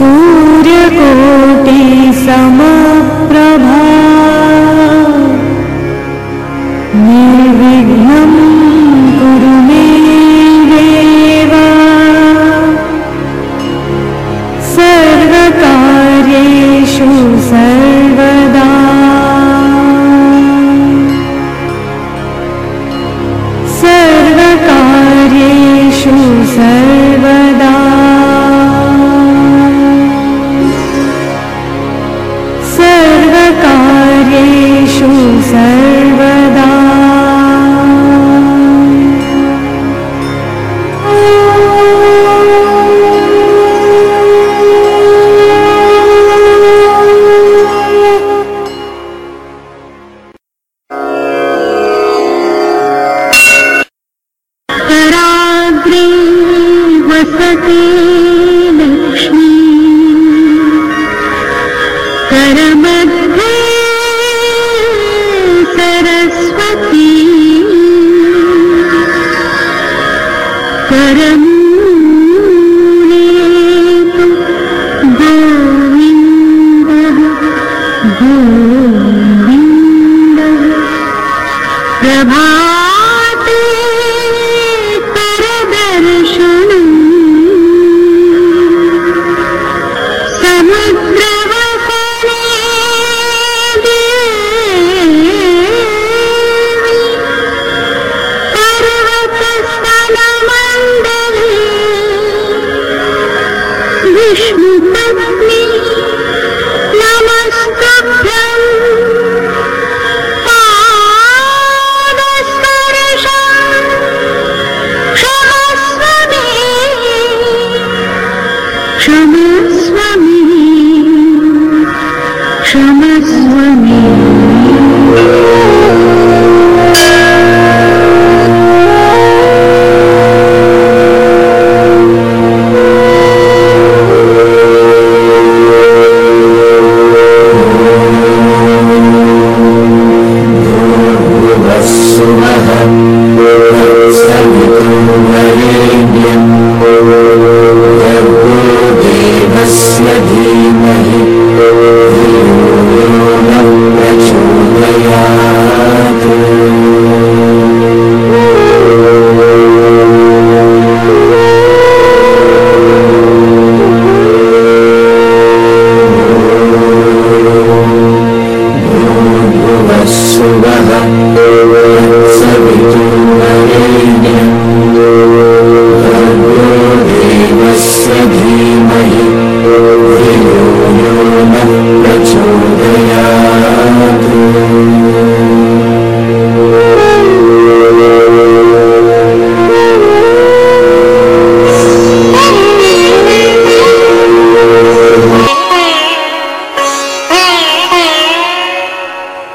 सूर्यकोटि सरस्वती करमूले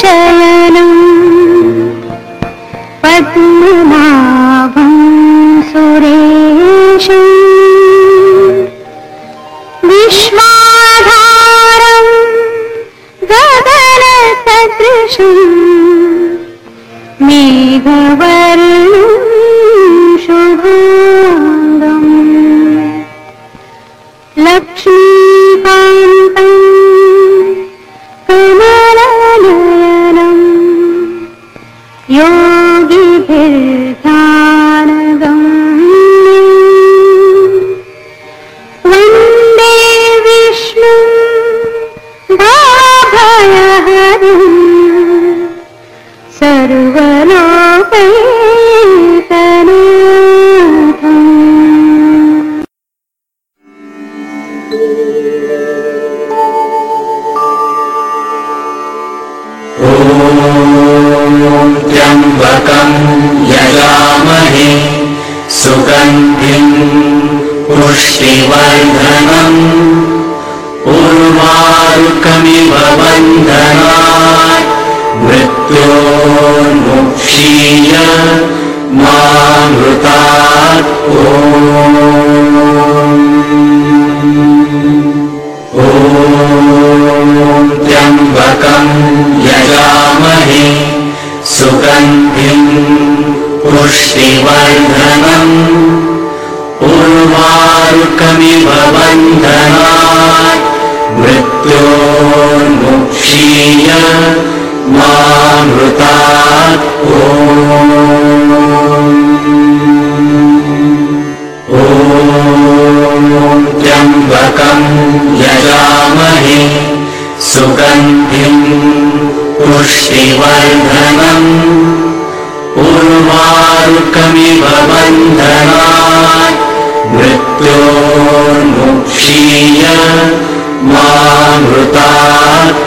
शयनम् पद्मनाभं सुरेशम् विश्वाधारम् गगनसदृशम् मेघवर्णं उर्वारुकमिव बन्धनात् मृत्योर्मुक्षीय मामृतात् ॐ बन्धनात् मृत्योर्मुक्षीय मामृतात्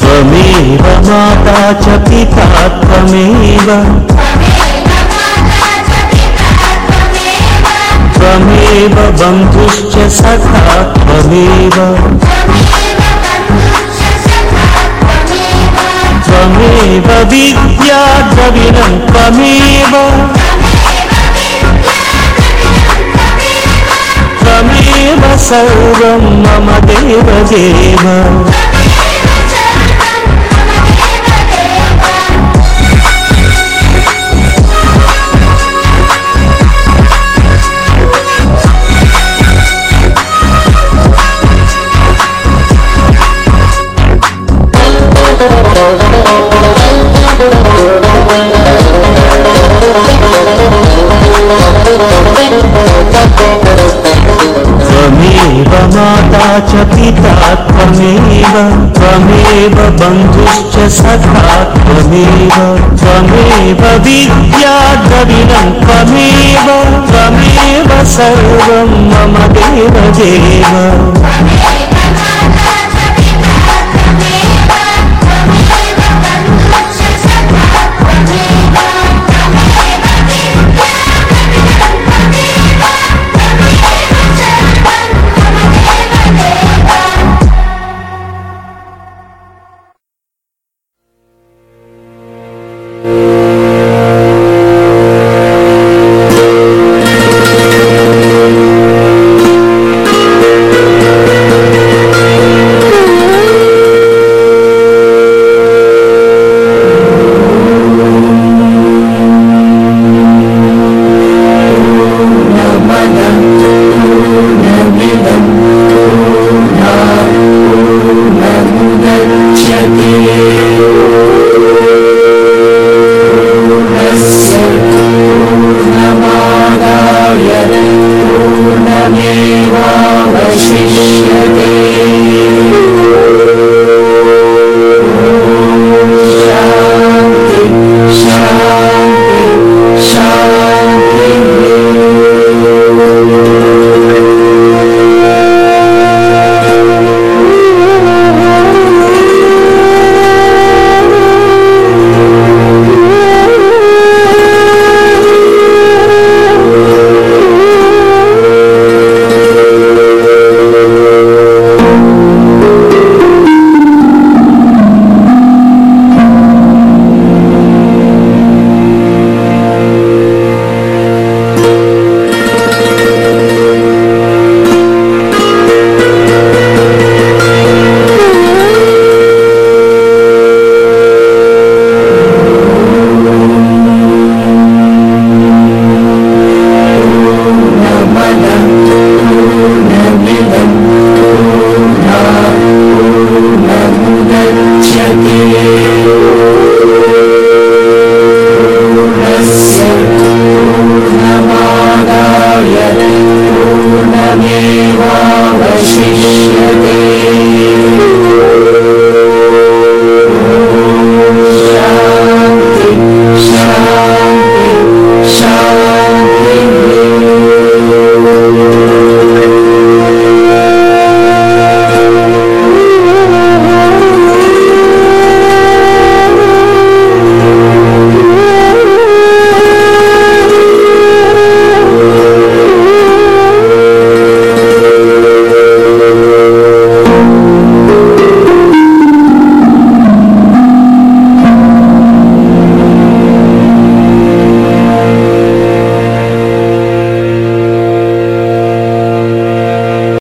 त्वमेव माता च पिता त्वमेव। त्वमेव बन्धुश्च सखा त्वमेव त्वमेव विद्या द्रविणं त्वमेव त्वमेव सर्वं मम देवदेव त्वमेव माता च पिता त्वमेव त्वमेव बन्धुश्च सखा त्वमेव त्वमेव विद्या द्रविणं त्वमेव त्वमेव सर्वं मम देवदेव